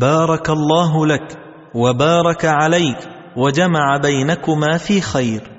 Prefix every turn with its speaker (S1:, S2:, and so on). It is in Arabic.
S1: بارك الله لك وبارك عليك وجمع بينكما في خير.